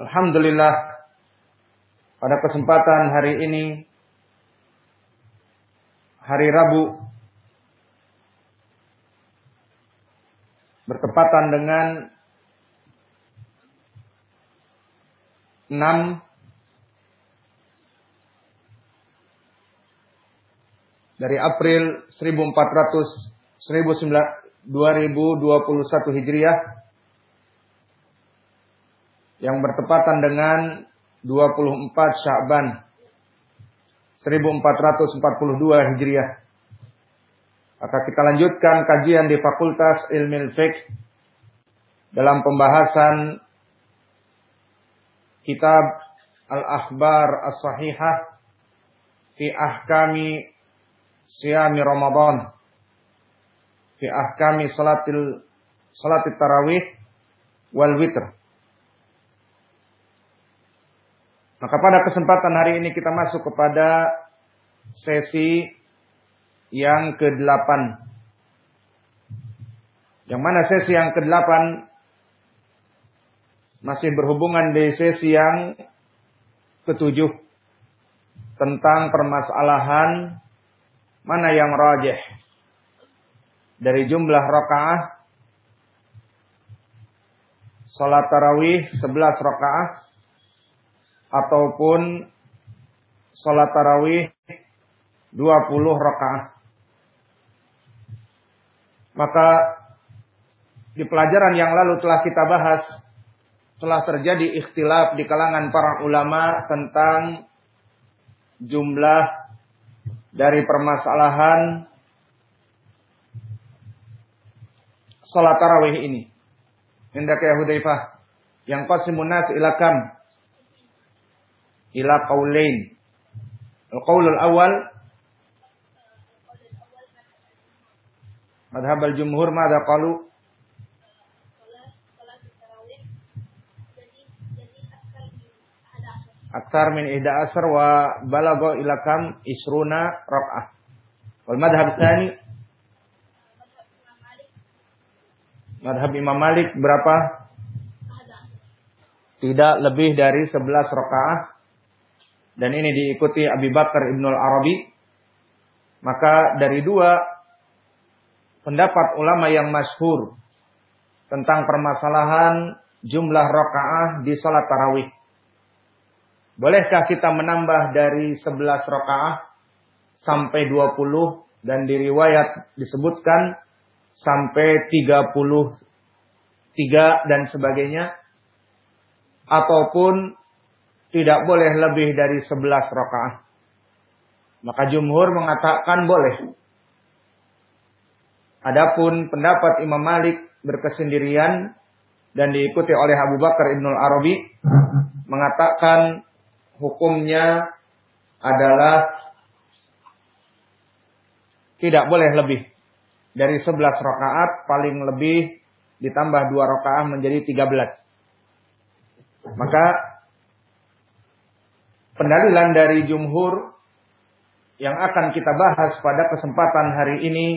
Alhamdulillah pada kesempatan hari ini hari Rabu bertepatan dengan 6 dari April 1400 2021 Hijriah yang bertepatan dengan 24 Sya'ban 1442 Hijriah. Maka kita lanjutkan kajian di Fakultas Ilmu Fiqh dalam pembahasan kitab Al-Akhbar As-Sahihah fi Ahkami Siyami Ramadan fi Ahkami Salatil Salatil Tarawih wal Witr Maka pada kesempatan hari ini kita masuk kepada sesi yang ke-8. Yang mana sesi yang ke-8 masih berhubungan di sesi yang ke-7 tentang permasalahan mana yang rajih dari jumlah rakaah salat tarawih 11 rakaah ataupun sholat tarawih 20 rakaat. Maka di pelajaran yang lalu telah kita bahas telah terjadi ikhtilaf di kalangan para ulama tentang jumlah dari permasalahan sholat tarawih ini. Hendak ya Hudaifah. Yang qasimun ilakam ila qaulain. Al-qaul al-awwal madhab al-jumhur madha qalu Aksar min ihda asar wa balago ila kam isruna rak'ah. Wal madhab tsani Madhab Imam Malik berapa? Tidak lebih dari 11 rakaah dan ini diikuti Abi Bakar Ibnul Arabi, maka dari dua pendapat ulama yang masyhur tentang permasalahan jumlah rakaah di salat tarawih. Bolehkah kita menambah dari 11 rakaah sampai 20 dan di riwayat disebutkan sampai 33 dan sebagainya. Ataupun tidak boleh lebih dari 11 rakaat. Maka jumhur mengatakan boleh. Adapun pendapat Imam Malik berkesendirian dan diikuti oleh Abu Bakar Ibnul Arabi mengatakan hukumnya adalah tidak boleh lebih dari 11 rakaat paling lebih ditambah dua rakaat menjadi 13. Maka pendalilan dari jumhur yang akan kita bahas pada kesempatan hari ini.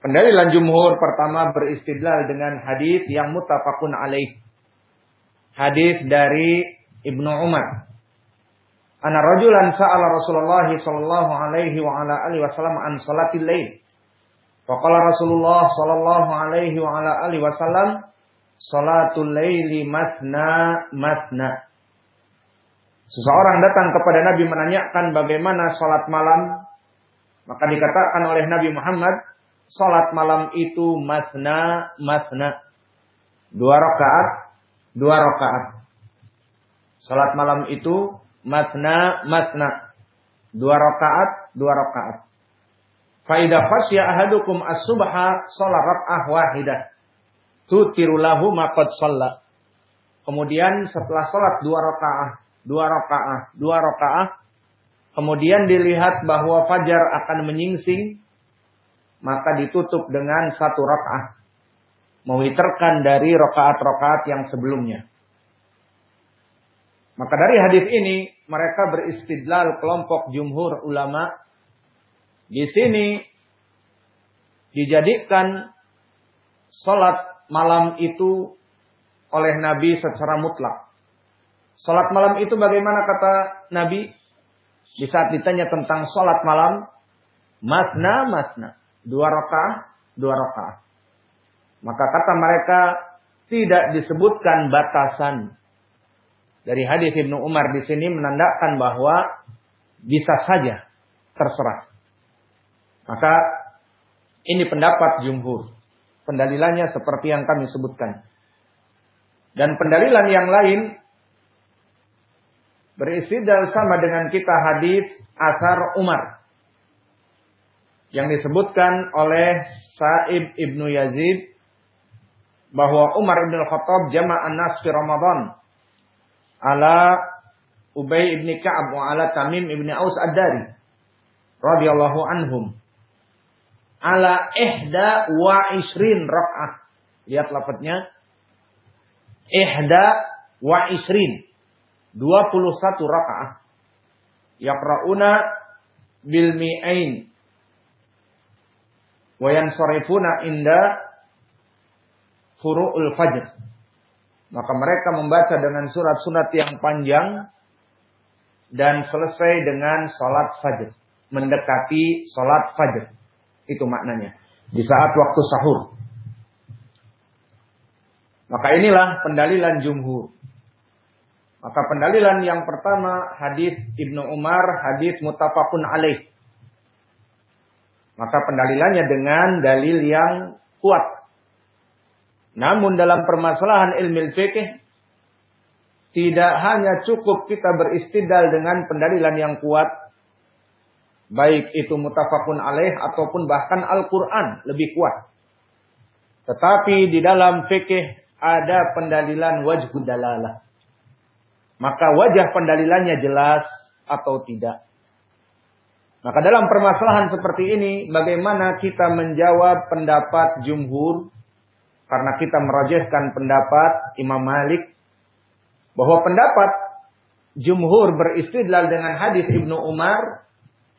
Pendalilan jumhur pertama beristidlal dengan hadis yang mutafakun alaih. Hadis dari Ibnu Umar. Ana rajulan sa'ala Rasulullah sallallahu alaihi wa ala alihi wasallam an salatil lail. Faqala Rasulullah sallallahu alaihi wa ala alihi wasallam salatul laili matna matna. Seseorang datang kepada Nabi menanyakan bagaimana sholat malam. Maka dikatakan oleh Nabi Muhammad, sholat malam itu masna, masna. Dua rakaat, dua rakaat. Sholat malam itu masna, masna. Dua rakaat, dua rakaat. Faida khasya ahadukum as-subha sholat rak'ah wahidah. Tutiru lahu sholat. kemudian setelah sholat dua rakaat, dua rakaat, dua rakaat, kemudian dilihat bahwa fajar akan menyingsing, maka ditutup dengan satu rakaat. Mewiterkan dari rakaat-rakaat yang sebelumnya. Maka dari hadis ini mereka beristidlal kelompok jumhur ulama di sini dijadikan salat malam itu oleh Nabi secara mutlak. Salat malam itu bagaimana kata Nabi? Di saat ditanya tentang salat malam, masna masna. Dua rakaat, dua rakaat. Maka kata mereka tidak disebutkan batasan. Dari hadis Ibnu Umar di sini menandakan bahwa bisa saja terserah. Maka ini pendapat jumhur. Pendalilannya seperti yang kami sebutkan. Dan pendalilan yang lain beristidal sama dengan kita hadis asar Umar. Yang disebutkan oleh Sa'ib ibnu Yazid bahwa Umar ibn Khattab jama'an nas fi Ramadan ala Ubay ibn Ka'ab wa ala Tamim ibn Aus ad-Dari radhiyallahu anhum. Ala ihda wa isrin rak'ah. Lihat lafadznya. Ihda wa isrin 21 rakaah yaqrauna bil mi'ain Wayan sorifuna inda furu'ul fajr. Maka mereka membaca dengan surat-surat yang panjang dan selesai dengan sholat fajr. Mendekati sholat fajr. Itu maknanya. Di saat waktu sahur. Maka inilah pendalilan jumhur. Maka pendalilan yang pertama hadis Ibnu Umar, hadis mutafakun alaih. Maka pendalilannya dengan dalil yang kuat. Namun dalam permasalahan ilmu fikih tidak hanya cukup kita beristidal dengan pendalilan yang kuat baik itu mutafakun alaih ataupun bahkan Al-Qur'an lebih kuat. Tetapi di dalam fikih ada pendalilan wajh dalalah. Maka wajah pendalilannya jelas atau tidak. Maka dalam permasalahan seperti ini, bagaimana kita menjawab pendapat jumhur? Karena kita merajahkan pendapat Imam Malik. Bahwa pendapat jumhur beristidlal dengan hadis Ibnu Umar.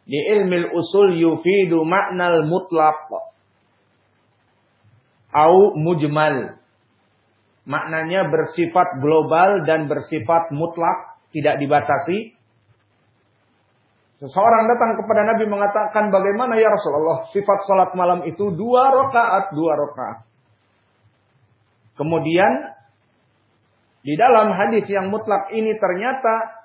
Di ilmil usul yufidu maknal mutlaq. Au mujmal. Maknanya bersifat global dan bersifat mutlak. Tidak dibatasi Seseorang datang kepada Nabi mengatakan bagaimana ya Rasulullah sifat salat malam itu dua rakaat, dua rakaat. Kemudian di dalam hadis yang mutlak ini ternyata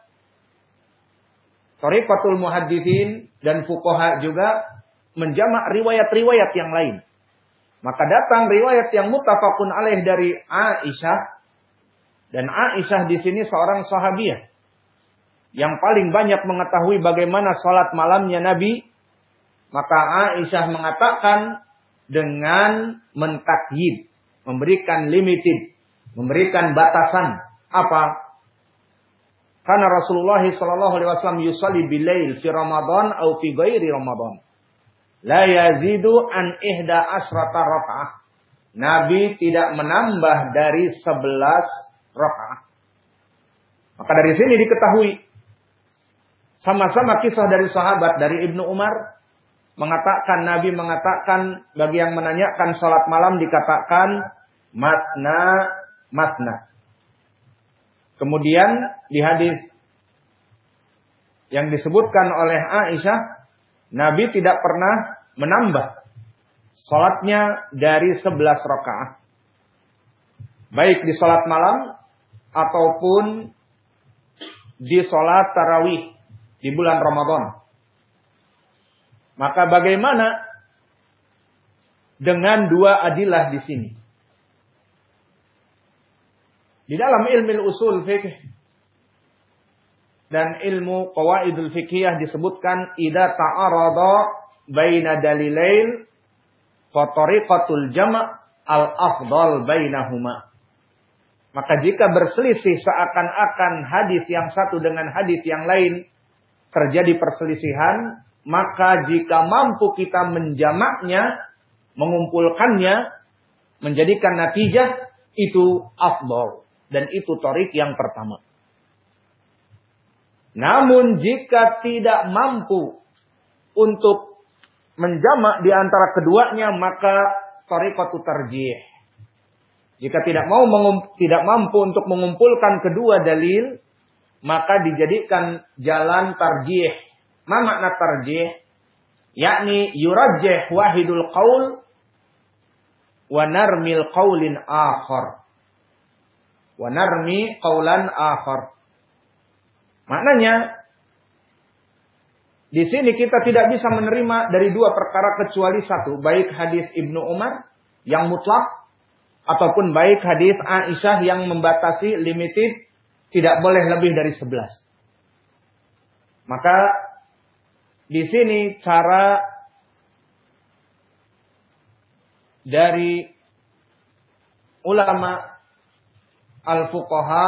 Tariqatul Muhaddithin dan Fuqaha juga menjamak riwayat-riwayat yang lain. Maka datang riwayat yang mutafakun alaih dari Aisyah dan Aisyah di sini seorang sahabiah yang paling banyak mengetahui bagaimana sholat malamnya Nabi, maka Aisyah mengatakan dengan mentakyid, memberikan limited, memberikan batasan. Apa? Karena Rasulullah Wasallam yusali bilail fi Ramadan atau fi ghairi Ramadan. La yazidu an ihda asrata rakaah. Nabi tidak menambah dari sebelas rakaah. Maka dari sini diketahui sama-sama kisah dari sahabat dari Ibnu Umar mengatakan Nabi mengatakan bagi yang menanyakan salat malam dikatakan matna matna. Kemudian di hadis yang disebutkan oleh Aisyah Nabi tidak pernah menambah salatnya dari 11 rakaat. Baik di salat malam ataupun di salat tarawih di bulan Ramadan. Maka bagaimana dengan dua adilah di sini? Di dalam ilmu usul fikih dan ilmu qawaidul fikih disebutkan ida ta'arada baina dalilail fa tariqatul jama' al afdal bainahuma. Maka jika berselisih seakan-akan hadis yang satu dengan hadis yang lain terjadi perselisihan, maka jika mampu kita menjamaknya, mengumpulkannya, menjadikan natijah, itu afdol. Dan itu torik yang pertama. Namun jika tidak mampu untuk menjamak di antara keduanya, maka torikotu tarjih. Jika tidak mau tidak mampu untuk mengumpulkan kedua dalil, maka dijadikan jalan tarjih. Ma makna tarjih? Yakni yurajjih wahidul qaul wa narmil qaulin akhar. Wa narmi qaulan akhar. Maknanya di sini kita tidak bisa menerima dari dua perkara kecuali satu, baik hadis Ibnu Umar yang mutlak ataupun baik hadis Aisyah yang membatasi limited tidak boleh lebih dari sebelas. Maka di sini cara dari ulama al-fuqaha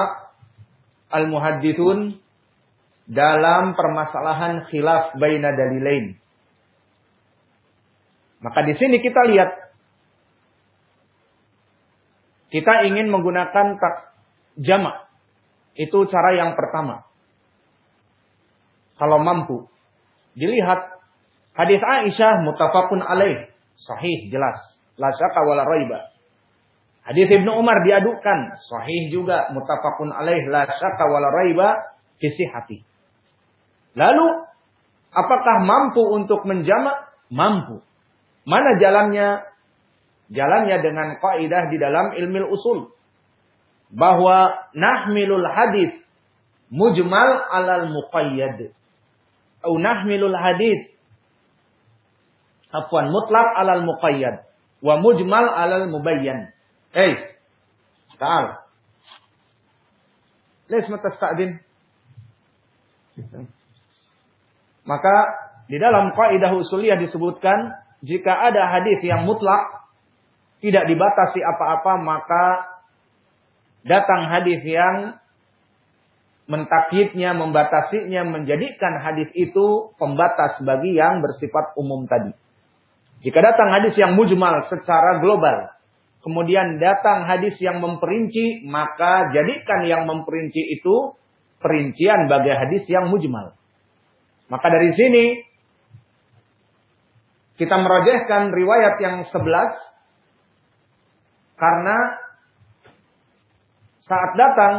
al-muhaddithun dalam permasalahan khilaf baina dalilain. Maka di sini kita lihat kita ingin menggunakan tak jamak itu cara yang pertama. Kalau mampu. Dilihat hadis Aisyah mutafakun alaih. Sahih jelas. La syaka wala raiba. Hadis Ibnu Umar diadukan. Sahih juga mutafakun alaih. La syaka wala raiba. Kisi hati. Lalu apakah mampu untuk menjamak? Mampu. Mana jalannya? Jalannya dengan kaidah di dalam ilmu usul bahwa nahmilul hadis mujmal alal muqayyad atau nahmilul hadis afwan mutlak alal muqayyad wa mujmal alal mubayyan eh ta'al les matasta'din maka di dalam kaidah usuliyah disebutkan jika ada hadis yang mutlak tidak dibatasi apa-apa maka datang hadis yang mentakyidnya, membatasinya, menjadikan hadis itu pembatas bagi yang bersifat umum tadi. Jika datang hadis yang mujmal secara global, kemudian datang hadis yang memperinci, maka jadikan yang memperinci itu perincian bagi hadis yang mujmal. Maka dari sini kita merojehkan riwayat yang 11 karena saat datang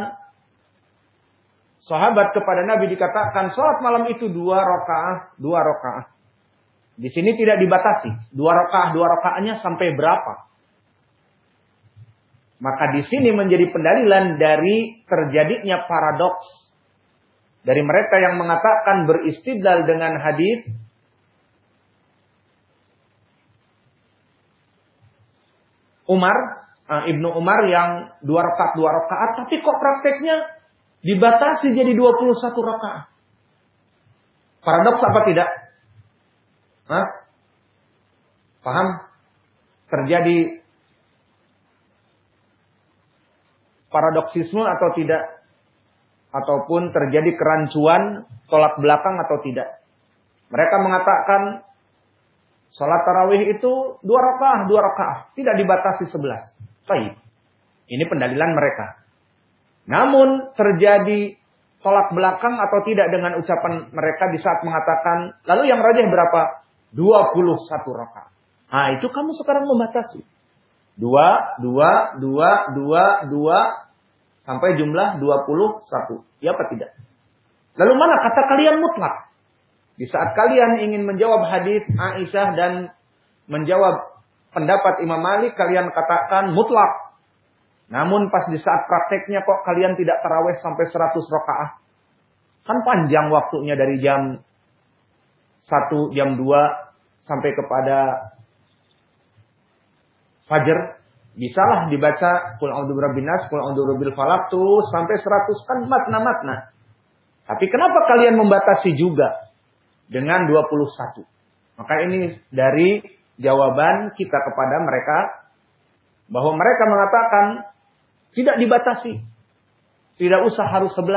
sahabat kepada Nabi dikatakan sholat malam itu dua rakaat, dua rakaat. Di sini tidak dibatasi. Dua rakaat, dua rakaatnya sampai berapa? Maka di sini menjadi pendalilan dari terjadinya paradoks dari mereka yang mengatakan beristidlal dengan hadis Umar uh, Ibnu Umar yang dua rakaat dua rakaat, tapi kok prakteknya dibatasi jadi 21 rakaat. Paradoks apa tidak? Hah? Paham? Terjadi paradoksisme atau tidak? Ataupun terjadi kerancuan tolak belakang atau tidak? Mereka mengatakan Sholat tarawih itu dua rakaat, dua rakaat, tidak dibatasi sebelas. Baik. Ini pendalilan mereka. Namun terjadi tolak belakang atau tidak dengan ucapan mereka di saat mengatakan, lalu yang rajih berapa? 21 rakaat. Nah itu kamu sekarang membatasi. Dua, dua, dua, dua, dua, sampai jumlah 21. Ya apa tidak? Lalu mana kata kalian mutlak? Di saat kalian ingin menjawab hadis Aisyah dan menjawab pendapat Imam Malik kalian katakan mutlak. Namun pas di saat prakteknya kok kalian tidak terawih sampai 100 rakaat. Kan panjang waktunya dari jam 1, jam 2 sampai kepada fajar. Bisalah dibaca kul a'udzu birabbin nas, kul a'udzu birabbil falaq tuh sampai 100 kan makna-makna. Tapi kenapa kalian membatasi juga dengan 21? Maka ini dari jawaban kita kepada mereka bahwa mereka mengatakan Tidak dibatasi. Tidak usah harus 11.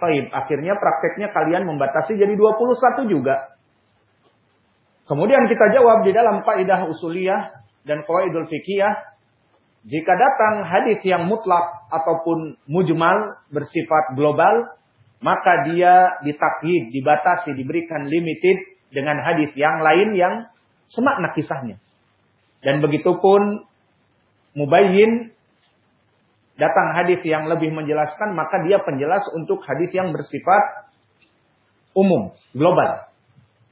Baik, akhirnya prakteknya kalian membatasi jadi 21 juga. Kemudian kita jawab di dalam kaidah usuliyah dan qawaidul fikiyah jika datang hadis yang mutlak ataupun mujmal bersifat global, maka dia ditakyid, dibatasi, diberikan limited dengan hadis yang lain yang semakna kisahnya. Dan begitu pun mubayyin datang hadis yang lebih menjelaskan, maka dia penjelas untuk hadis yang bersifat umum, global.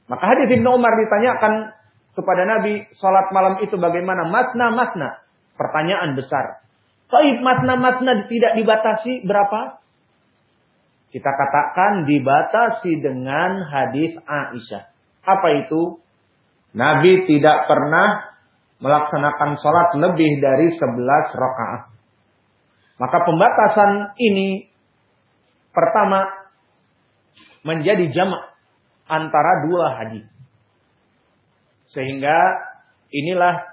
Maka hadis Ibnu Umar ditanyakan kepada Nabi, salat malam itu bagaimana? Matna-matna. Pertanyaan besar. Taib matna-matna tidak dibatasi berapa? Kita katakan dibatasi dengan hadis Aisyah. Apa itu? Nabi tidak pernah melaksanakan sholat lebih dari 11 rakaat. Maka pembatasan ini pertama menjadi jamak antara dua hadis. Sehingga inilah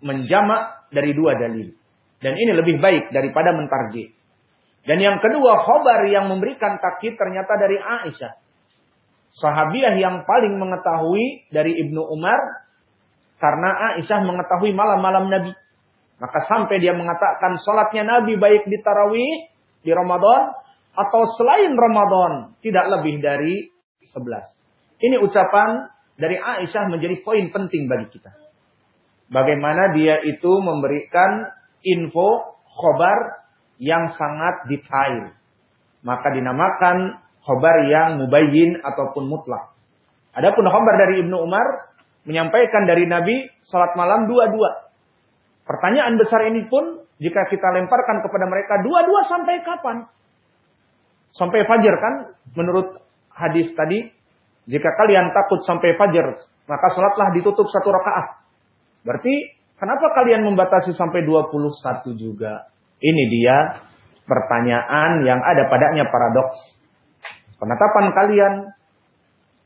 menjamak dari dua dalil. Dan ini lebih baik daripada mentarjih. Dan yang kedua, khobar yang memberikan takkit ternyata dari Aisyah. Sahabiah yang paling mengetahui dari Ibnu Umar. Karena Aisyah mengetahui malam-malam Nabi. Maka sampai dia mengatakan sholatnya Nabi baik di Tarawih, di Ramadan, atau selain Ramadan. Tidak lebih dari 11. Ini ucapan dari Aisyah menjadi poin penting bagi kita bagaimana dia itu memberikan info khobar yang sangat detail. Maka dinamakan khobar yang mubayyin ataupun mutlak. Adapun khobar dari Ibnu Umar menyampaikan dari Nabi salat malam dua-dua. Pertanyaan besar ini pun jika kita lemparkan kepada mereka dua-dua sampai kapan? Sampai fajar kan? Menurut hadis tadi, jika kalian takut sampai fajar, maka sholatlah ditutup satu rakaat. Berarti kenapa kalian membatasi sampai 21 juga? Ini dia pertanyaan yang ada padanya paradoks. Penetapan kalian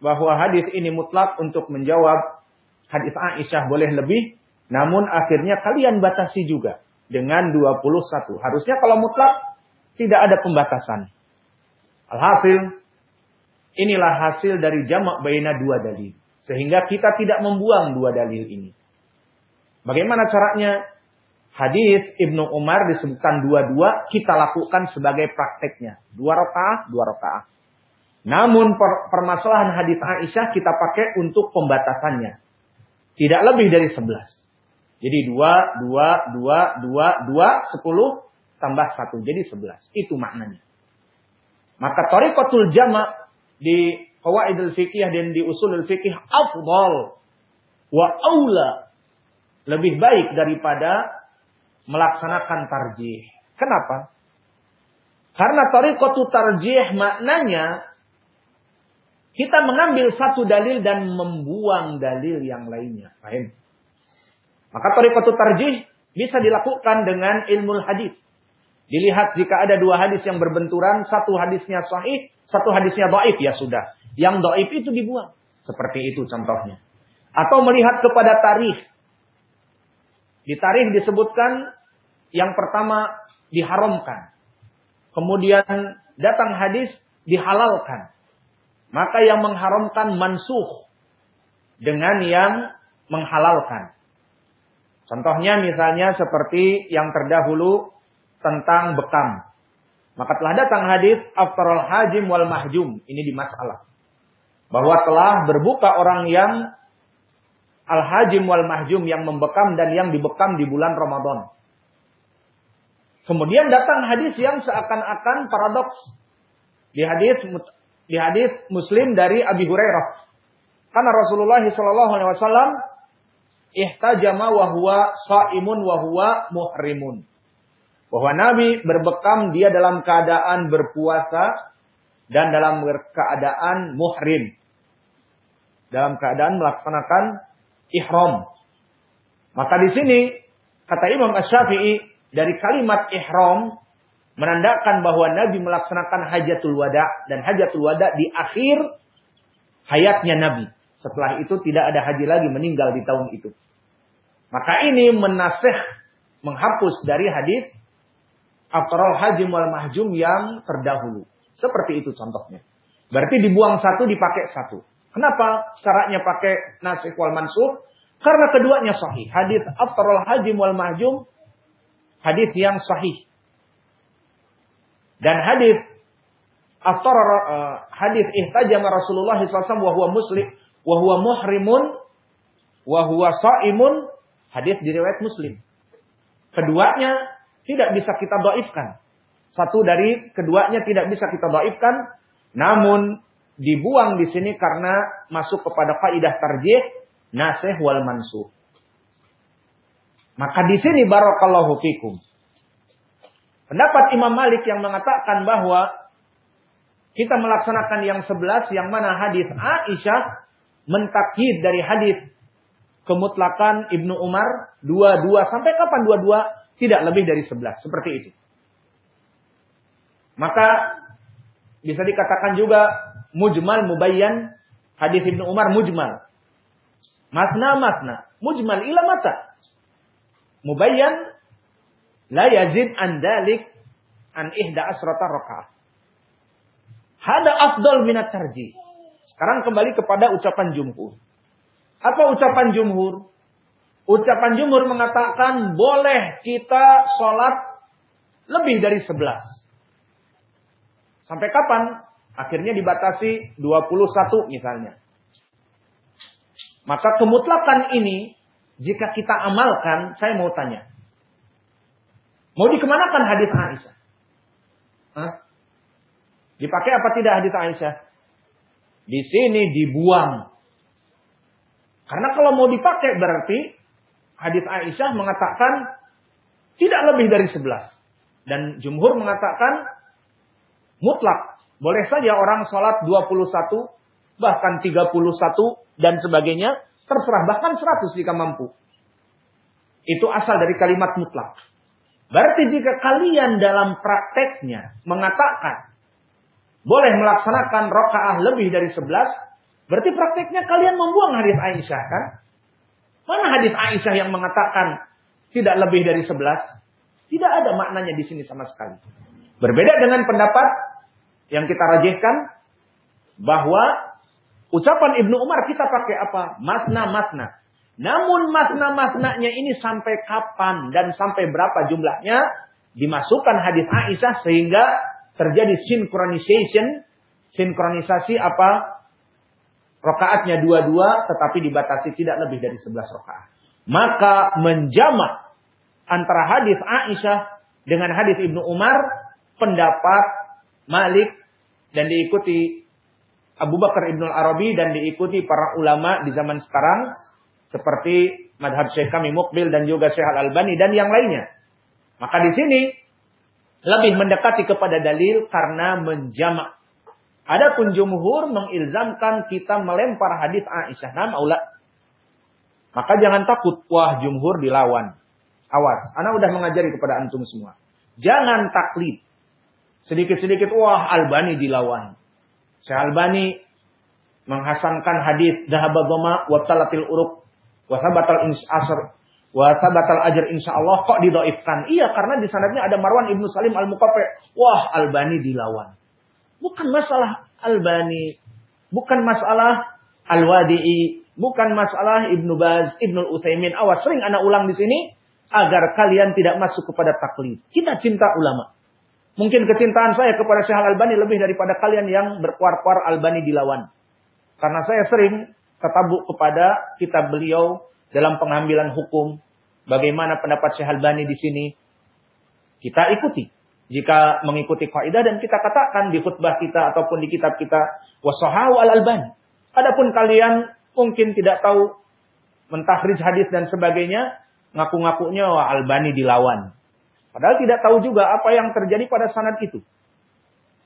bahwa hadis ini mutlak untuk menjawab hadis Aisyah boleh lebih, namun akhirnya kalian batasi juga dengan 21. Harusnya kalau mutlak tidak ada pembatasan. Alhasil, inilah hasil dari jamak baina dua dalil. Sehingga kita tidak membuang dua dalil ini. Bagaimana caranya? Hadis Ibnu Umar disebutkan dua-dua, kita lakukan sebagai prakteknya. Dua rakaat, dua rakaat. Namun per permasalahan hadis Aisyah kita pakai untuk pembatasannya. Tidak lebih dari sebelas. Jadi dua, dua, dua, dua, dua, sepuluh, tambah satu. Jadi sebelas. Itu maknanya. Maka tarikatul jama' di qawaidul fikih dan di usulul fikih afdal wa aula lebih baik daripada melaksanakan tarjih. Kenapa? Karena tariqatu tarjih maknanya kita mengambil satu dalil dan membuang dalil yang lainnya. Paham? Maka tariqatu tarjih bisa dilakukan dengan ilmu hadis. Dilihat jika ada dua hadis yang berbenturan, satu hadisnya sahih, satu hadisnya dhaif ya sudah. Yang dhaif itu dibuang. Seperti itu contohnya. Atau melihat kepada tarikh di tarikh disebutkan yang pertama diharamkan. Kemudian datang hadis dihalalkan. Maka yang mengharamkan mansuh dengan yang menghalalkan. Contohnya misalnya seperti yang terdahulu tentang bekam. Maka telah datang hadis aftarul hajim wal mahjum. Ini di masalah. Bahwa telah berbuka orang yang al-hajim wal mahjum yang membekam dan yang dibekam di bulan Ramadan. Kemudian datang hadis yang seakan-akan paradoks. Di hadis di hadis Muslim dari Abi Hurairah. Karena Rasulullah wasallam ihtajama wa huwa shaimun wa huwa muhrimun. Bahwa Nabi berbekam dia dalam keadaan berpuasa dan dalam keadaan muhrim. Dalam keadaan melaksanakan ihram. Maka di sini kata Imam Asy-Syafi'i dari kalimat ihram menandakan bahwa Nabi melaksanakan hajatul wada dan hajatul wada di akhir hayatnya Nabi. Setelah itu tidak ada haji lagi meninggal di tahun itu. Maka ini menasih menghapus dari hadis aftarul hajim wal mahjum yang terdahulu. Seperti itu contohnya. Berarti dibuang satu dipakai satu. Kenapa syaratnya pakai nasih wal mansur? Karena keduanya sahih. Hadis aftarul hajim wal mahjum hadis yang sahih. Dan hadis aftar uh, hadis ihtajama Rasulullah SAW wa huwa muslim wa muhrimun wa huwa saimun hadis diriwayat Muslim. Keduanya tidak bisa kita doifkan. Satu dari keduanya tidak bisa kita doifkan, namun dibuang di sini karena masuk kepada kaidah tarjih nasih wal mansuh. Maka di sini barakallahu fikum. Pendapat Imam Malik yang mengatakan bahwa kita melaksanakan yang sebelas yang mana hadis Aisyah mentakid dari hadis kemutlakan Ibnu Umar dua-dua sampai kapan dua-dua tidak lebih dari sebelas seperti itu. Maka bisa dikatakan juga mujmal mubayyan hadis Ibnu Umar mujmal. Masna masna, mujmal ila mata. Mubayyan la yazid an dalik an ihda asrata rakaat. Hada afdal minat tarjih. Sekarang kembali kepada ucapan jumhur. Apa ucapan jumhur? Ucapan jumhur mengatakan boleh kita sholat lebih dari sebelas. Sampai kapan? Akhirnya dibatasi 21 misalnya. Maka kemutlakan ini jika kita amalkan, saya mau tanya. Mau dikemanakan hadis Aisyah? Hah? Dipakai apa tidak hadis Aisyah? Di sini dibuang. Karena kalau mau dipakai berarti hadis Aisyah mengatakan tidak lebih dari 11. Dan jumhur mengatakan mutlak. Boleh saja orang sholat 21, bahkan 31 dan sebagainya. Terserah, bahkan 100 jika mampu. Itu asal dari kalimat mutlak. Berarti jika kalian dalam prakteknya mengatakan boleh melaksanakan rokaah lebih dari sebelas, berarti prakteknya kalian membuang hadis Aisyah kan? Mana hadis Aisyah yang mengatakan tidak lebih dari sebelas? Tidak ada maknanya di sini sama sekali. Berbeda dengan pendapat yang kita rajihkan bahwa ucapan Ibnu Umar kita pakai apa? Masna-masna. Namun masna-masnanya ini sampai kapan dan sampai berapa jumlahnya dimasukkan hadis Aisyah sehingga terjadi synchronization, sinkronisasi apa? Rokaatnya dua-dua tetapi dibatasi tidak lebih dari sebelas rokaat. Maka menjamak antara hadis Aisyah dengan hadis Ibnu Umar pendapat Malik dan diikuti Abu Bakar Ibnu Arabi dan diikuti para ulama di zaman sekarang seperti madhab Syekh kami Mukbil dan juga Syekh Al Albani dan yang lainnya. Maka di sini lebih mendekati kepada dalil karena menjamak. Adapun jumhur mengilzamkan kita melempar hadis Aisyah. Nam aula. Maka jangan takut. Wah jumhur dilawan. Awas. Anak udah mengajari kepada antum semua. Jangan taklid. Sedikit-sedikit wah Albani dilawan. Syekh Albani menghasankan hadis dahabadoma wa talatil uruk wa sabatal asr Wa sabatal ajr insya Allah kok didoifkan. Iya karena di sanadnya ada Marwan ibnu Salim al Mukafe. Wah Albani dilawan. Bukan masalah Albani. Bukan masalah Al-Wadi'i. Bukan masalah Ibnu Baz, Ibnu Utsaimin. Awas sering anak ulang di sini agar kalian tidak masuk kepada taklid. Kita cinta ulama. Mungkin kecintaan saya kepada Syekh Al-Albani lebih daripada kalian yang berkuar-kuar Albani dilawan. Karena saya sering ketabuk kepada kitab beliau dalam pengambilan hukum. Bagaimana pendapat Syekh Albani di sini? Kita ikuti. Jika mengikuti kaidah dan kita katakan di khutbah kita ataupun di kitab kita wasahahu al albani. Adapun kalian mungkin tidak tahu mentahrij hadis dan sebagainya, ngaku-ngakunya Albani dilawan. Padahal tidak tahu juga apa yang terjadi pada sanad itu.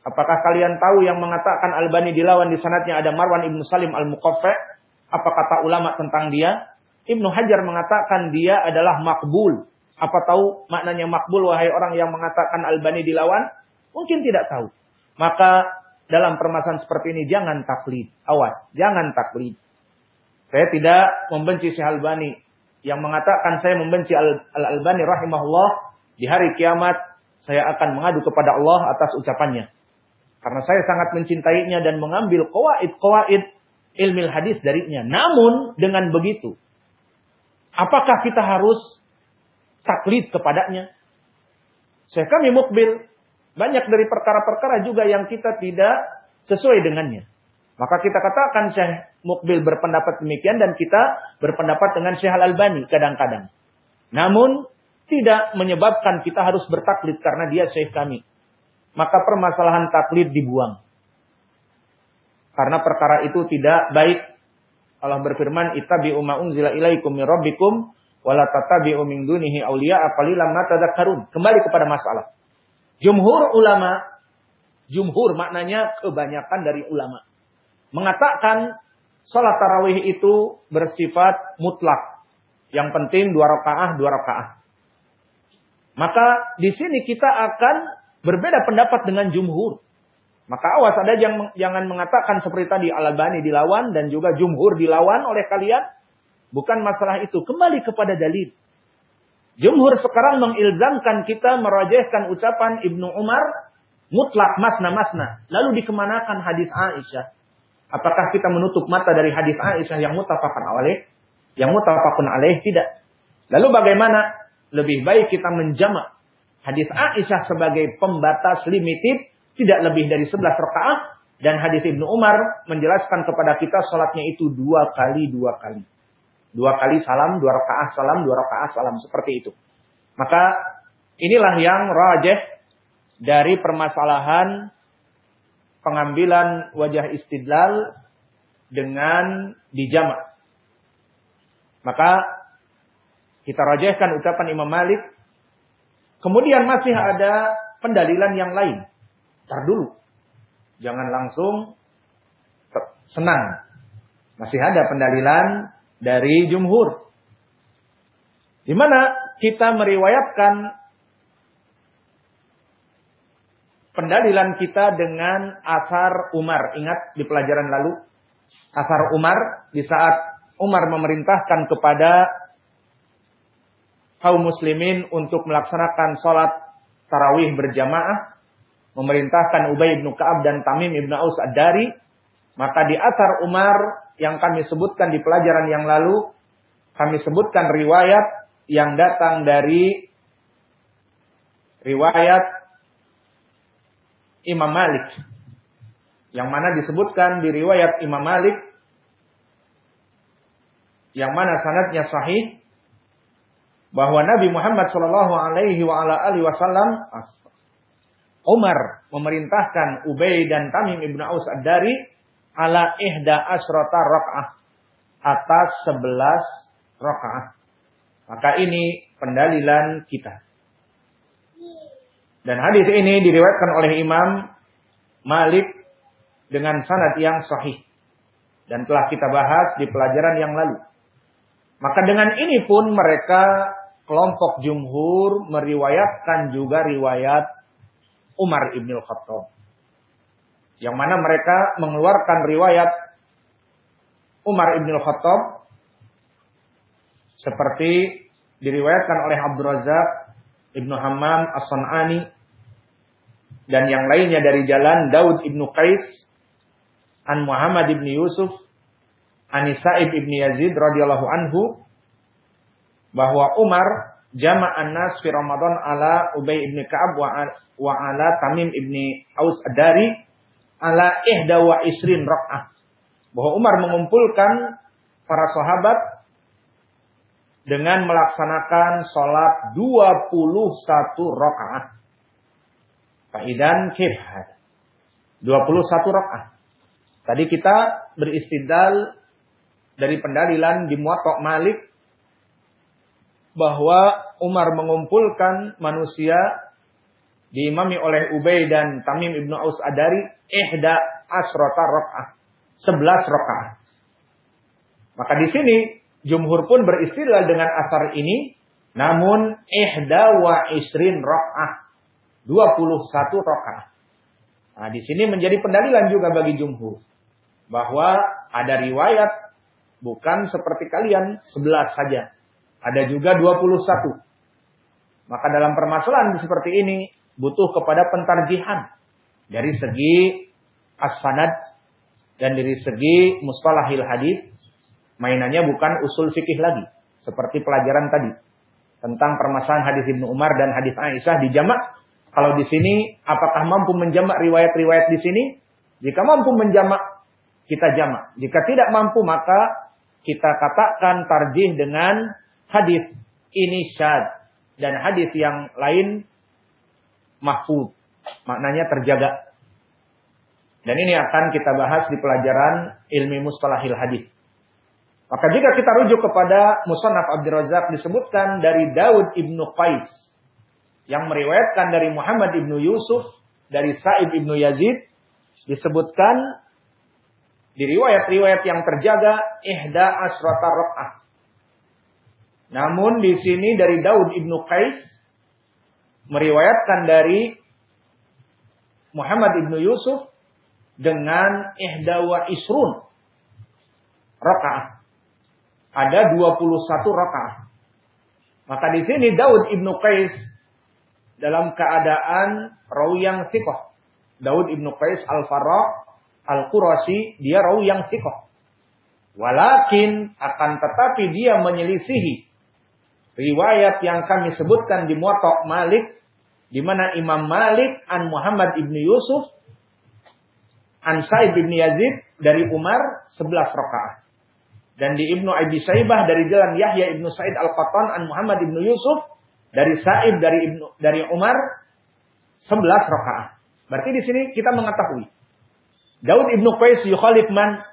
Apakah kalian tahu yang mengatakan Albani dilawan di sanadnya ada Marwan ibnu Salim al-Muqaffa? Apa kata ulama tentang dia? Ibnu Hajar mengatakan dia adalah makbul. Apa tahu maknanya makbul wahai orang yang mengatakan Albani dilawan? Mungkin tidak tahu. Maka dalam permasalahan seperti ini jangan taklid. Awas, jangan taklid. Saya tidak membenci Syekh Albani. Yang mengatakan saya membenci Al-Albani rahimahullah di hari kiamat saya akan mengadu kepada Allah atas ucapannya. Karena saya sangat mencintainya dan mengambil kawaid-kawaid ilmu hadis darinya. Namun dengan begitu, apakah kita harus taklid kepadanya? Saya kami mukbil. Banyak dari perkara-perkara juga yang kita tidak sesuai dengannya. Maka kita katakan Syekh Mukbil berpendapat demikian dan kita berpendapat dengan Syekh Al-Albani kadang-kadang. Namun tidak menyebabkan kita harus bertaklid karena dia Syekh kami. Maka permasalahan taklid dibuang. Karena perkara itu tidak baik. Allah berfirman, "Ittabi'u ma unzila ilaikum min rabbikum wa la tattabi'u min dunihi awliya'a qalilan ma tadhakkarun." Kembali kepada masalah. Jumhur ulama, jumhur maknanya kebanyakan dari ulama mengatakan sholat tarawih itu bersifat mutlak. Yang penting dua rakaah, dua rakaah. Maka di sini kita akan berbeda pendapat dengan jumhur. Maka awas ada yang jangan mengatakan seperti tadi Al-Albani dilawan dan juga jumhur dilawan oleh kalian. Bukan masalah itu. Kembali kepada dalil. Jumhur sekarang mengilzamkan kita merajahkan ucapan Ibnu Umar mutlak masna-masna. Lalu dikemanakan hadis Aisyah. Apakah kita menutup mata dari hadis Aisyah yang mutafakun alaih? Yang mutafakun alaih tidak. Lalu bagaimana? Lebih baik kita menjamak hadis Aisyah sebagai pembatas limited tidak lebih dari 11 rakaat dan hadis Ibnu Umar menjelaskan kepada kita salatnya itu dua kali dua kali. Dua kali salam, dua rakaat salam, dua rakaat salam seperti itu. Maka inilah yang rajah dari permasalahan pengambilan wajah istidlal dengan dijamak. Maka kita rajahkan ucapan Imam Malik. Kemudian masih ada pendalilan yang lain. Tar dulu. Jangan langsung senang. Masih ada pendalilan dari jumhur. Di mana kita meriwayatkan pendalilan kita dengan asar Umar. Ingat di pelajaran lalu, asar Umar di saat Umar memerintahkan kepada kaum muslimin untuk melaksanakan sholat tarawih berjamaah, memerintahkan Ubay bin Ka'ab dan Tamim ibn Aus ad-Dari, maka di asar Umar yang kami sebutkan di pelajaran yang lalu, kami sebutkan riwayat yang datang dari riwayat Imam Malik. Yang mana disebutkan di riwayat Imam Malik yang mana sanadnya sahih bahwa Nabi Muhammad Shallallahu Alaihi Wasallam Umar memerintahkan Ubay dan Tamim ibnu Aus ad-Dari ala ihda asrota rakaah atas sebelas rakaah. Maka ini pendalilan kita. Dan hadis ini diriwayatkan oleh Imam Malik dengan sanad yang sahih. Dan telah kita bahas di pelajaran yang lalu. Maka dengan ini pun mereka kelompok jumhur meriwayatkan juga riwayat Umar ibn Khattab. Yang mana mereka mengeluarkan riwayat Umar ibn Khattab seperti diriwayatkan oleh Abdul Razak Ibnu Hammam As-San'ani dan yang lainnya dari jalan Daud ibnu Qais an Muhammad ibnu Yusuf an ibnu Yazid radhiyallahu anhu bahwa Umar jama'an nas fi Ramadan ala Ubay ibnu Ka'ab wa, wa ala Tamim ibnu Aus Adari ala ihda wa isrin rak'ah. Bahwa Umar mengumpulkan para sahabat dengan melaksanakan sholat 21 rakaat. Faidan kifhat. 21 rakaat. Tadi kita beristidal dari pendalilan di Muwatta Malik bahwa Umar mengumpulkan manusia diimami oleh Ubay dan Tamim ibnu Aus Adari ihda asrota rakaat. 11 rakaat. Maka di sini jumhur pun beristidlal dengan asar ini namun ihda wa isrin rakaat 21 rakaat. Nah, di sini menjadi pendalilan juga bagi jumhur bahwa ada riwayat bukan seperti kalian 11 saja. Ada juga 21. Maka dalam permasalahan seperti ini butuh kepada pentarjihan dari segi as-sanad dan dari segi mustalahil hadis. Mainannya bukan usul fikih lagi, seperti pelajaran tadi tentang permasalahan hadis Ibnu Umar dan hadis Aisyah di jamak. Kalau di sini apakah mampu menjamak riwayat-riwayat di sini? Jika mampu menjamak, kita jamak. Jika tidak mampu, maka kita katakan tarjih dengan hadis ini syad dan hadis yang lain mahfud. Maknanya terjaga. Dan ini akan kita bahas di pelajaran ilmi mustalahil hadis. Maka jika kita rujuk kepada Musannaf Abdul Razak disebutkan dari Daud ibnu Qais yang meriwayatkan dari Muhammad ibnu Yusuf dari Sa'id ibnu Yazid disebutkan di riwayat-riwayat yang terjaga ihda asrata rakaah. Namun di sini dari Daud ibnu Qais meriwayatkan dari Muhammad ibnu Yusuf dengan ihda wa isrun rakaah ada 21 rakaat. Maka di sini Daud ibnu Qais dalam keadaan rawi yang sikoh. Daud ibnu Qais al-Farra al-Qurasi dia rawi yang sikoh. Walakin akan tetapi dia menyelisihi riwayat yang kami sebutkan di Muwatta Malik di mana Imam Malik an Muhammad ibnu Yusuf an Sa'id Yazid dari Umar 11 rakaat. Dan di Ibnu Abi Saibah dari jalan Yahya Ibnu Said Al-Qattan an Muhammad Ibnu Yusuf dari Sa'id dari Ibnu dari Umar 11 rakaat. Berarti di sini kita mengetahui Daud Ibnu Qais yukhalif man?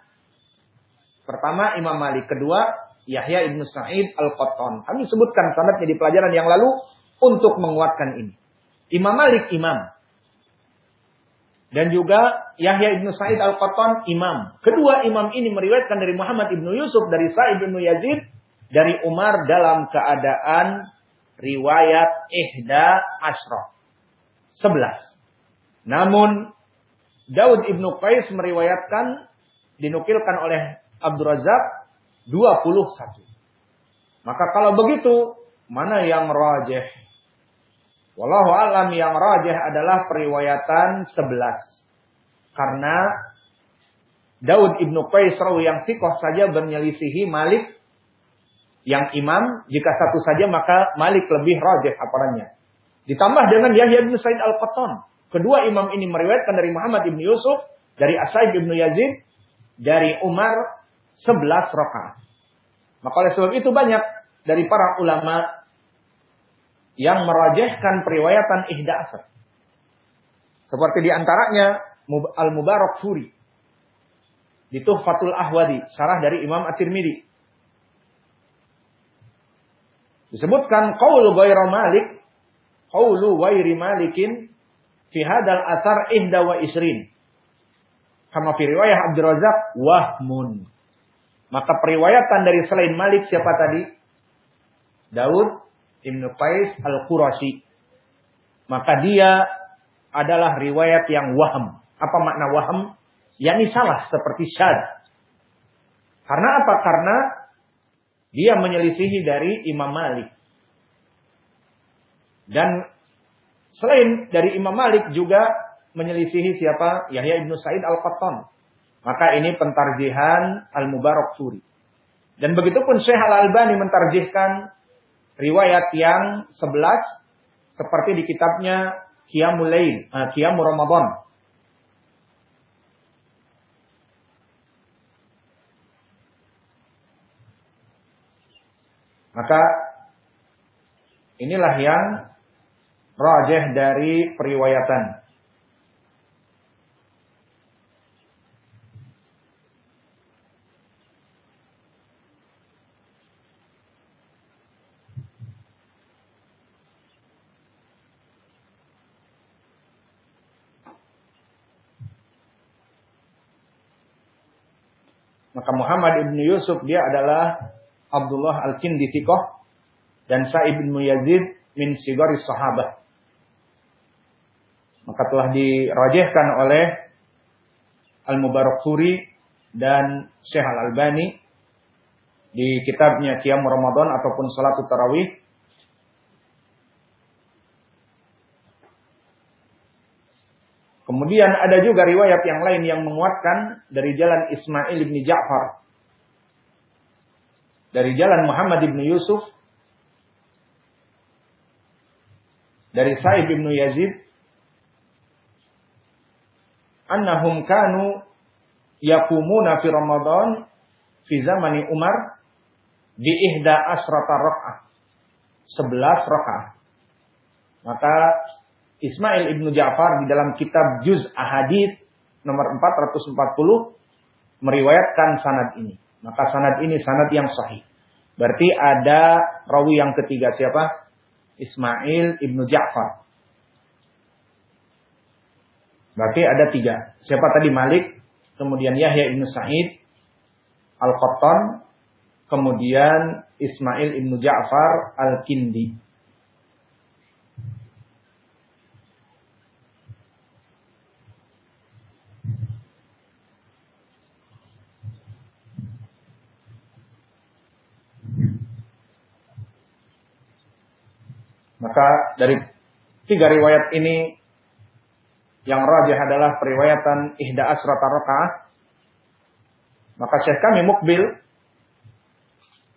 Pertama Imam Malik, kedua Yahya Ibnu Sa'id Al-Qattan. Kami sebutkan sanadnya di pelajaran yang lalu untuk menguatkan ini. Imam Malik imam. Dan juga Yahya ibnu Sa'id al-Qattan imam. Kedua imam ini meriwayatkan dari Muhammad ibnu Yusuf, dari Sa'id ibnu Yazid, dari Umar dalam keadaan riwayat ihda ashraf. Sebelas. Namun Daud ibnu Qais meriwayatkan dinukilkan oleh Abdul Razak 21. Maka kalau begitu, mana yang rajih? Wallahu alam yang rajih adalah periwayatan 11. Karena Daud ibnu Qais yang sikoh saja bernyelisihi Malik yang imam. Jika satu saja maka Malik lebih rajih aparannya. Ditambah dengan Yahya bin Said al-Qattan. Kedua imam ini meriwayatkan dari Muhammad ibnu Yusuf, dari Asaib ibnu Yazid, dari Umar 11 rakaat. Maka oleh sebab itu banyak dari para ulama yang merajahkan periwayatan ihda asar. Seperti di antaranya Al-Mubarak Furi. Di Tuhfatul Ahwadi. Sarah dari Imam At-Tirmidhi. Disebutkan qaul ghairu malik. Qaulu ghairi malikin. Fi hadal asar ihda wa isrin. Kama fi riwayah Abdul Razak. Wahmun. Maka periwayatan dari selain Malik siapa tadi? Daud Ibnu Qais Al-Qurashi. Maka dia adalah riwayat yang waham. Apa makna waham? Yani salah seperti syad. Karena apa? Karena dia menyelisihi dari Imam Malik. Dan selain dari Imam Malik juga menyelisihi siapa? Yahya Ibnu Said Al-Qattan. Maka ini pentarjihan Al-Mubarak Suri. Dan begitu pun Syekh Al-Albani mentarjihkan riwayat yang 11 seperti di kitabnya Qiyamul Lail, uh, Qiyamul Ramadan. Maka inilah yang rajih dari periwayatan. Maka Muhammad ibn Yusuf dia adalah Abdullah al-Kindi Tikoh dan Sa'id bin Yazid min sigaris sahabah. Maka telah dirajihkan oleh Al-Mubarak Suri dan Syekh Al-Albani di kitabnya Qiyam Ramadan ataupun Salatul Tarawih Kemudian ada juga riwayat yang lain yang menguatkan dari jalan Ismail bin Ja'far. Dari jalan Muhammad bin Yusuf. Dari Sa'ib bin Yazid. Annahum kanu yakumuna fi Ramadan fi zamani Umar bi ihda asrata raka'ah. 11 rakaah. Maka Ismail ibnu Ja'far di dalam kitab Juz Ahadith nomor 440 meriwayatkan sanad ini. Maka sanad ini sanad yang sahih. Berarti ada rawi yang ketiga siapa? Ismail ibnu Ja'far. Berarti ada tiga. Siapa tadi Malik, kemudian Yahya ibnu Sa'id, Al-Qattan, kemudian Ismail ibnu Ja'far Al-Kindi. Maka dari tiga riwayat ini yang rajih adalah periwayatan ihda asrata rakaah. Maka Syekh kami Mukbil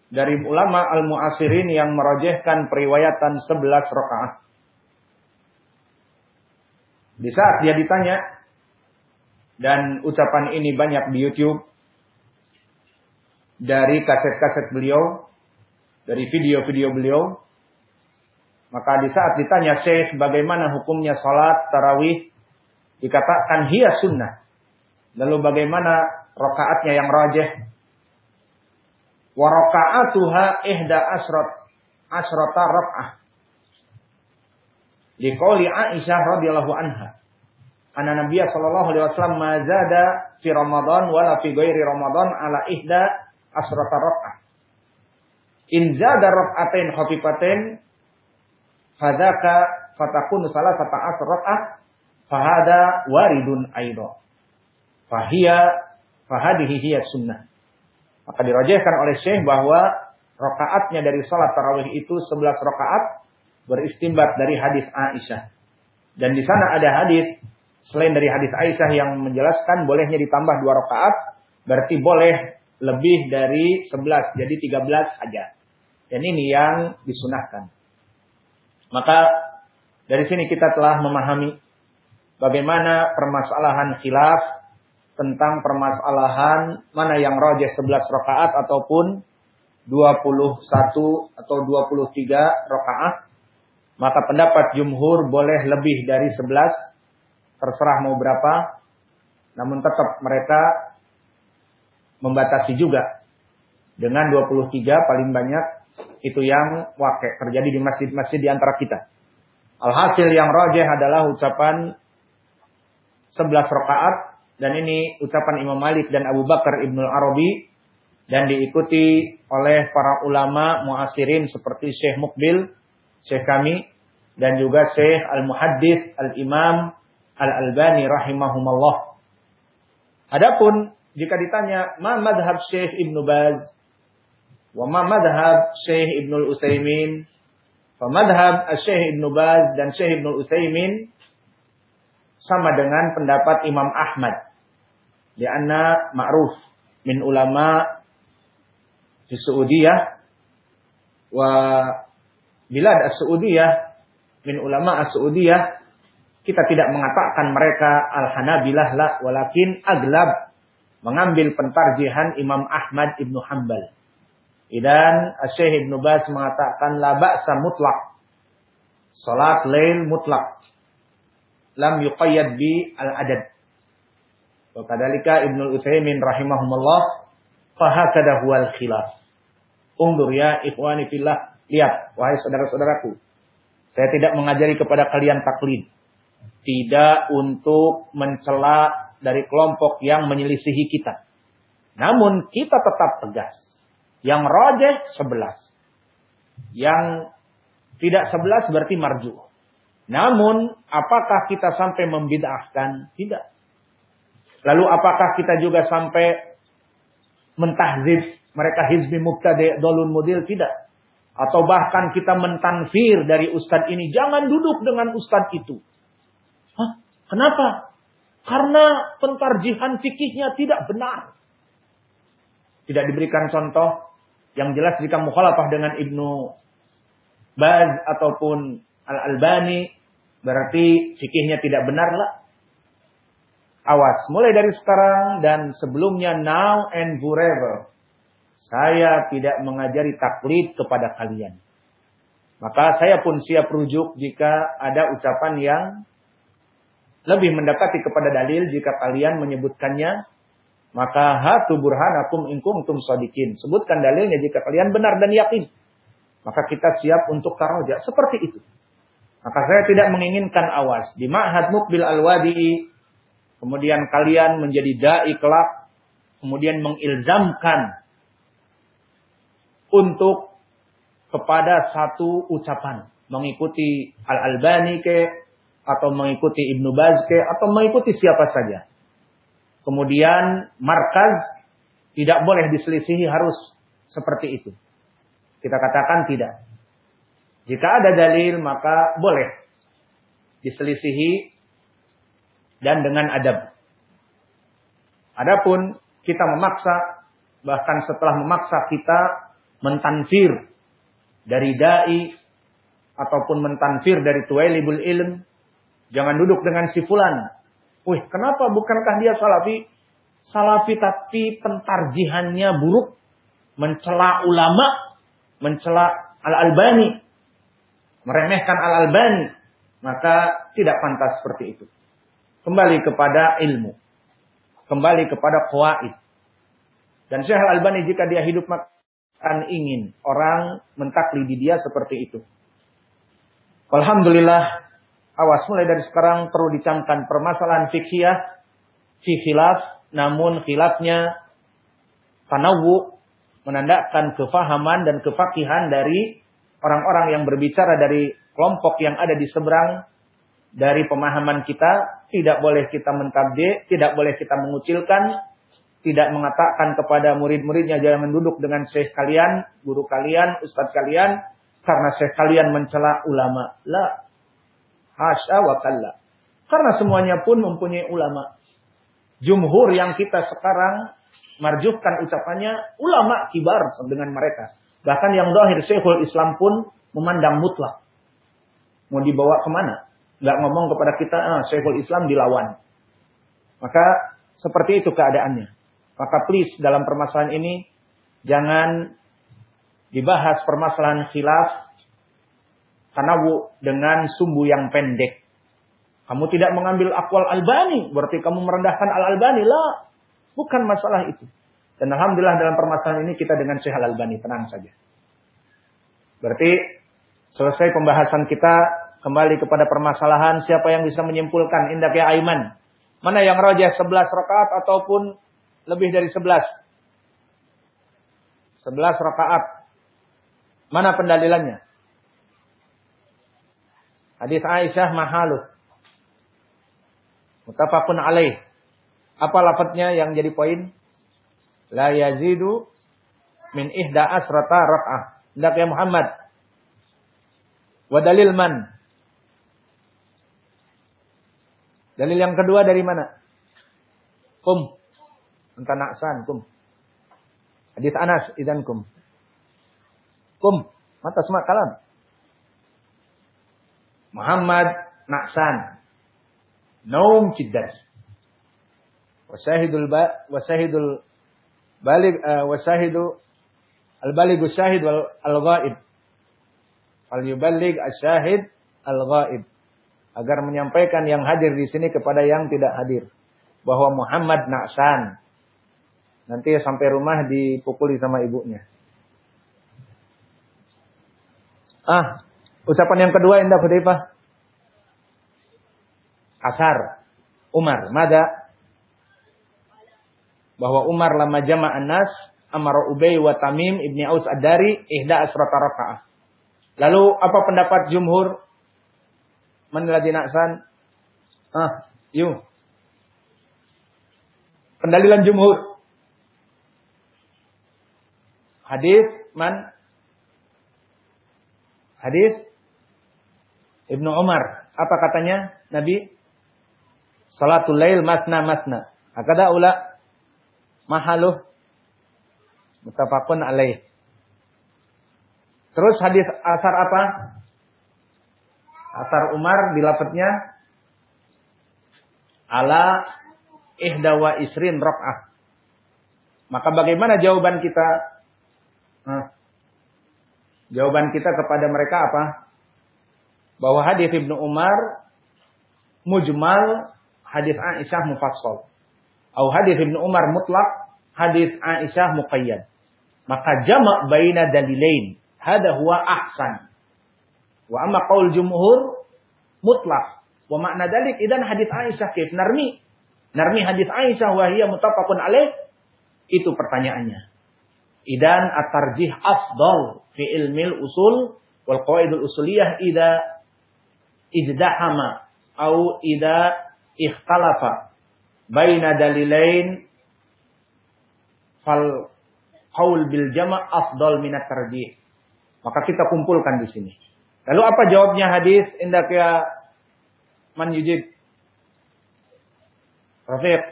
dari ulama al-muasirin yang merajihkan periwayatan 11 rakaah. Di saat dia ditanya dan ucapan ini banyak di YouTube dari kaset-kaset beliau, dari video-video beliau, maka di saat ditanya Syekh bagaimana hukumnya salat tarawih dikatakan hiya sunnah. Lalu bagaimana rakaatnya yang rajih? Wa rakaatuha ihda asrat asrata rak'ah. Liqauli Aisyah radhiyallahu anha. Anna Nabiya sallallahu alaihi wasallam ma zada fi Ramadan wala fi ghairi Ramadan ala ihda asrata rak'ah. In zada rak'atain khafifatain fadzaka fatakun salah satu asra'ah fahada waridun aido. Fahia fahadihi hiya sunnah. Maka dirajahkan oleh Syekh bahwa rakaatnya dari salat tarawih itu 11 rakaat beristimbat dari hadis Aisyah. Dan di sana ada hadis selain dari hadis Aisyah yang menjelaskan bolehnya ditambah dua rakaat, berarti boleh lebih dari 11, jadi 13 saja. Dan ini yang disunahkan. Maka dari sini kita telah memahami bagaimana permasalahan khilaf tentang permasalahan mana yang rojeh 11 rakaat ataupun 21 atau 23 rakaat. Maka pendapat jumhur boleh lebih dari 11, terserah mau berapa. Namun tetap mereka membatasi juga dengan 23 paling banyak itu yang wakil terjadi di masjid-masjid di antara kita. Alhasil yang rajih adalah ucapan 11 rakaat dan ini ucapan Imam Malik dan Abu Bakar Ibnu Arabi dan diikuti oleh para ulama muasirin seperti Syekh Mukbil, Syekh kami dan juga Syekh Al-Muhaddis Al-Imam Al-Albani rahimahumullah. Adapun jika ditanya, "Ma madhab Syekh Ibnu Baz?" Wa ma madhab Syekh Ibnu Utsaimin? Fa madhab Syekh Ibnu Baz dan Syekh Ibnu Utsaimin sama dengan pendapat Imam Ahmad. Lianna ma'ruf min ulama di Saudiyah wa bilad as-Saudiyah min ulama as-Saudiyah kita tidak mengatakan mereka al-Hanabilah la walakin aglab mengambil pentarjihan Imam Ahmad Ibnu Hanbal. Dan Syekh Ibn Bas mengatakan la ba'sa mutlak. Salat lail mutlak. Lam yuqayyad bi al-adad. Wa kadalika Ibnu Utsaimin rahimahumullah fahakada huwal khilaf. Undur ya ikhwani fillah. Lihat wahai saudara-saudaraku. Saya tidak mengajari kepada kalian taklid. Tidak untuk mencela dari kelompok yang menyelisihi kita. Namun kita tetap tegas yang rojeh sebelas. Yang tidak sebelas berarti marju. Namun, apakah kita sampai membid'ahkan? Tidak. Lalu apakah kita juga sampai mentahzib mereka hizbi mubtadi dolun mudil? Tidak. Atau bahkan kita mentanfir dari ustadz ini. Jangan duduk dengan ustadz itu. Hah? Kenapa? Karena pentarjihan fikihnya tidak benar. Tidak diberikan contoh yang jelas jika mukhalafah dengan Ibnu Baz ataupun Al-Albani berarti fikihnya tidak benar lah. Awas, mulai dari sekarang dan sebelumnya now and forever. Saya tidak mengajari taklid kepada kalian. Maka saya pun siap rujuk jika ada ucapan yang lebih mendekati kepada dalil jika kalian menyebutkannya maka hatu burhanakum in kuntum sadikin. Sebutkan dalilnya jika kalian benar dan yakin. Maka kita siap untuk karoja. Seperti itu. Maka saya tidak menginginkan awas. Di ma'had mukbil al-wadi'i. Kemudian kalian menjadi da'i kelak. Kemudian mengilzamkan. Untuk kepada satu ucapan. Mengikuti Al-Albani ke, atau mengikuti Ibnu Baz ke, atau mengikuti siapa saja. Kemudian markaz tidak boleh diselisihi harus seperti itu. Kita katakan tidak. Jika ada dalil maka boleh diselisihi dan dengan adab. Adapun kita memaksa bahkan setelah memaksa kita mentanfir dari dai ataupun mentanfir dari tuwailibul ilm, jangan duduk dengan si fulan. Wih, kenapa bukankah dia salafi? Salafi tapi pentarjihannya buruk, mencela ulama, mencela Al-Albani, meremehkan Al-Albani, maka tidak pantas seperti itu. Kembali kepada ilmu. Kembali kepada qawaid. Dan Syekh Al-Albani jika dia hidup akan ingin orang mentaklidi dia seperti itu. Alhamdulillah, awas mulai dari sekarang perlu dicamkan permasalahan fikhiyah, fi khilaf, namun khilafnya tanawu menandakan kefahaman dan kefakihan dari orang-orang yang berbicara dari kelompok yang ada di seberang dari pemahaman kita, tidak boleh kita mentabdi, tidak boleh kita mengucilkan, tidak mengatakan kepada murid-muridnya jangan duduk dengan syekh kalian, guru kalian, ustadz kalian, karena syekh kalian mencela ulama. La. Hasya wa kalla. Karena semuanya pun mempunyai ulama. Jumhur yang kita sekarang marjuhkan ucapannya ulama kibar dengan mereka. Bahkan yang dohir Syekhul Islam pun memandang mutlak. Mau dibawa ke mana? Gak ngomong kepada kita, ah, Syekhul Islam dilawan. Maka seperti itu keadaannya. Maka please dalam permasalahan ini jangan dibahas permasalahan khilaf tanawu dengan sumbu yang pendek. Kamu tidak mengambil akwal Albani, berarti kamu merendahkan Al-Albani. Lah, bukan masalah itu. Dan Alhamdulillah dalam permasalahan ini kita dengan Syekh Al-Albani, tenang saja. Berarti selesai pembahasan kita, kembali kepada permasalahan siapa yang bisa menyimpulkan indak ya Aiman. Mana yang rajah 11 rakaat ataupun lebih dari sebelas. Sebelas rakaat. Mana pendalilannya? Hadis Aisyah mahaluh. Mutafakun alaih. Apa lafadznya yang jadi poin? La yazidu min ihda asrata rak'ah. Hendak ya Muhammad. Wa dalil man? Dalil yang kedua dari mana? Kum. Anta naksan kum. Hadis Anas idan kum. Kum. Mata semua kalam. Wasahidul ba wasahidul balig uh, wasahidu al baligu syahid wal al ghaib. Fal yuballig asyahid al ghaib. Agar menyampaikan yang hadir di sini kepada yang tidak hadir bahwa Muhammad Naksan Nanti sampai rumah dipukuli sama ibunya. Ah, ucapan yang kedua Indah Hudaifah. Asar. Umar. Mada. Bahwa Umar lama jama'an nas. Amara Ubay wa Tamim ibni Aus Ad-Dari. Ihda asrata raka'ah. Lalu apa pendapat jumhur? Mana naksan? Ah, yuk. Pendalilan jumhur. Hadis man? Hadis Ibnu Umar. Apa katanya Nabi? Salatul lail matna matna. Akada ula mahaluh mutafakun alaih. Terus hadis asar apa? Asar Umar di lafadznya ala ihdawa isrin rok'ah. Maka bagaimana jawaban kita? Nah, jawaban kita kepada mereka apa? Bahwa hadis Ibnu Umar mujmal, hadis Aisyah mufassal. Atau hadis Ibnu Umar mutlak, hadis Aisyah muqayyad. Maka jamak baina dalilain. Hada huwa ahsan. Wa amma qaul jumhur mutlak. Wa makna dalik idan hadis Aisyah kif narmi. Narmi hadis Aisyah wa hiya mutafaqun alaih. Itu pertanyaannya. Idan at-tarjih afdal fi ilmil usul wal qawaidul usuliyah ida ijdahama au ida ikhtalafa baina dalilain fal qaul bil jama' afdal minat tarjih. Maka kita kumpulkan di sini. Lalu apa jawabnya hadis indak ya man yujib? Rafiq.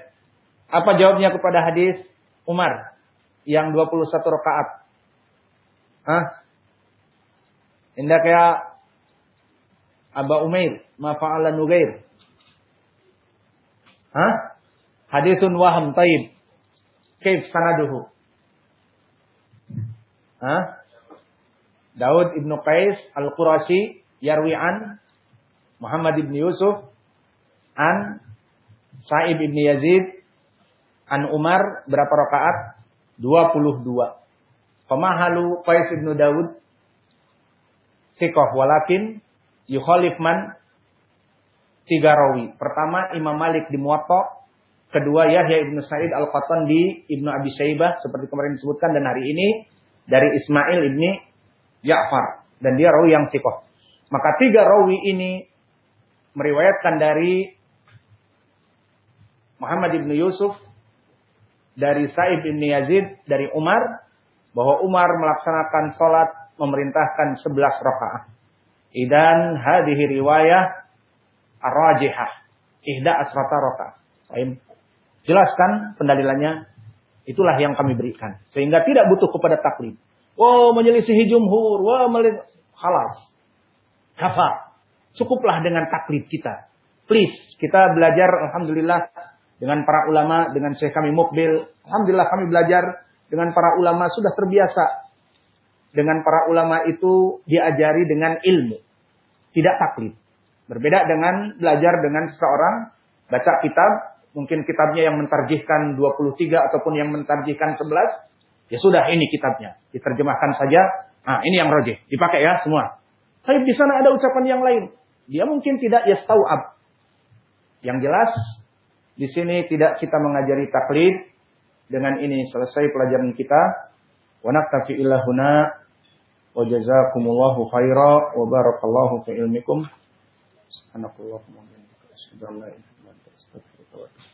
Apa jawabnya kepada hadis Umar yang 21 rakaat? Hah? Indak ya Aba Umair, ma fa'ala Nugair. Hah? Hadisun waham taib. Kaif sanaduhu? Hah? Daud ibnu Qais al-Qurashi yarwi an Muhammad ibn Yusuf an Sa'ib ibn Yazid an Umar berapa rakaat? 22. Pemahalu Qais ibn Daud sikoh walakin yukhalif man tiga rawi. Pertama Imam Malik di Muwatta, kedua Yahya ibnu Sa'id al-Qattan di Ibnu Abi Syaibah seperti kemarin disebutkan dan hari ini dari Ismail ibni Ja'far dan dia rawi yang sikoh. Maka tiga rawi ini meriwayatkan dari Muhammad ibn Yusuf, dari Sa'id ibn Yazid, dari Umar, bahwa Umar melaksanakan sholat memerintahkan 11 rakaat. Idan hadihi riwayah ar-rajihah. Ihda asrata rakaat. Jelaskan pendalilannya. Itulah yang kami berikan. Sehingga tidak butuh kepada taklid. Wow, menyelisihi jumhur. Wow, halas. Kafar. Cukuplah dengan taklid kita. Please, kita belajar Alhamdulillah dengan para ulama, dengan syekh kami Mukbil. Alhamdulillah kami belajar dengan para ulama sudah terbiasa. Dengan para ulama itu diajari dengan ilmu. Tidak taklid. Berbeda dengan belajar dengan seseorang, baca kitab, mungkin kitabnya yang mentarjihkan 23 ataupun yang mentarjihkan 11, Ya sudah ini kitabnya. Diterjemahkan saja. Nah ini yang rojih. Dipakai ya semua. Tapi di sana ada ucapan yang lain. Dia mungkin tidak yastau'ab. Yang jelas di sini tidak kita mengajari taklid. Dengan ini selesai pelajaran kita. Wa naktafi illahuna wa jazakumullahu khaira wa barakallahu fi ilmikum. Subhanakallahumma wa bihamdika asyhadu an la ilaha illa anta astaghfiruka wa atubu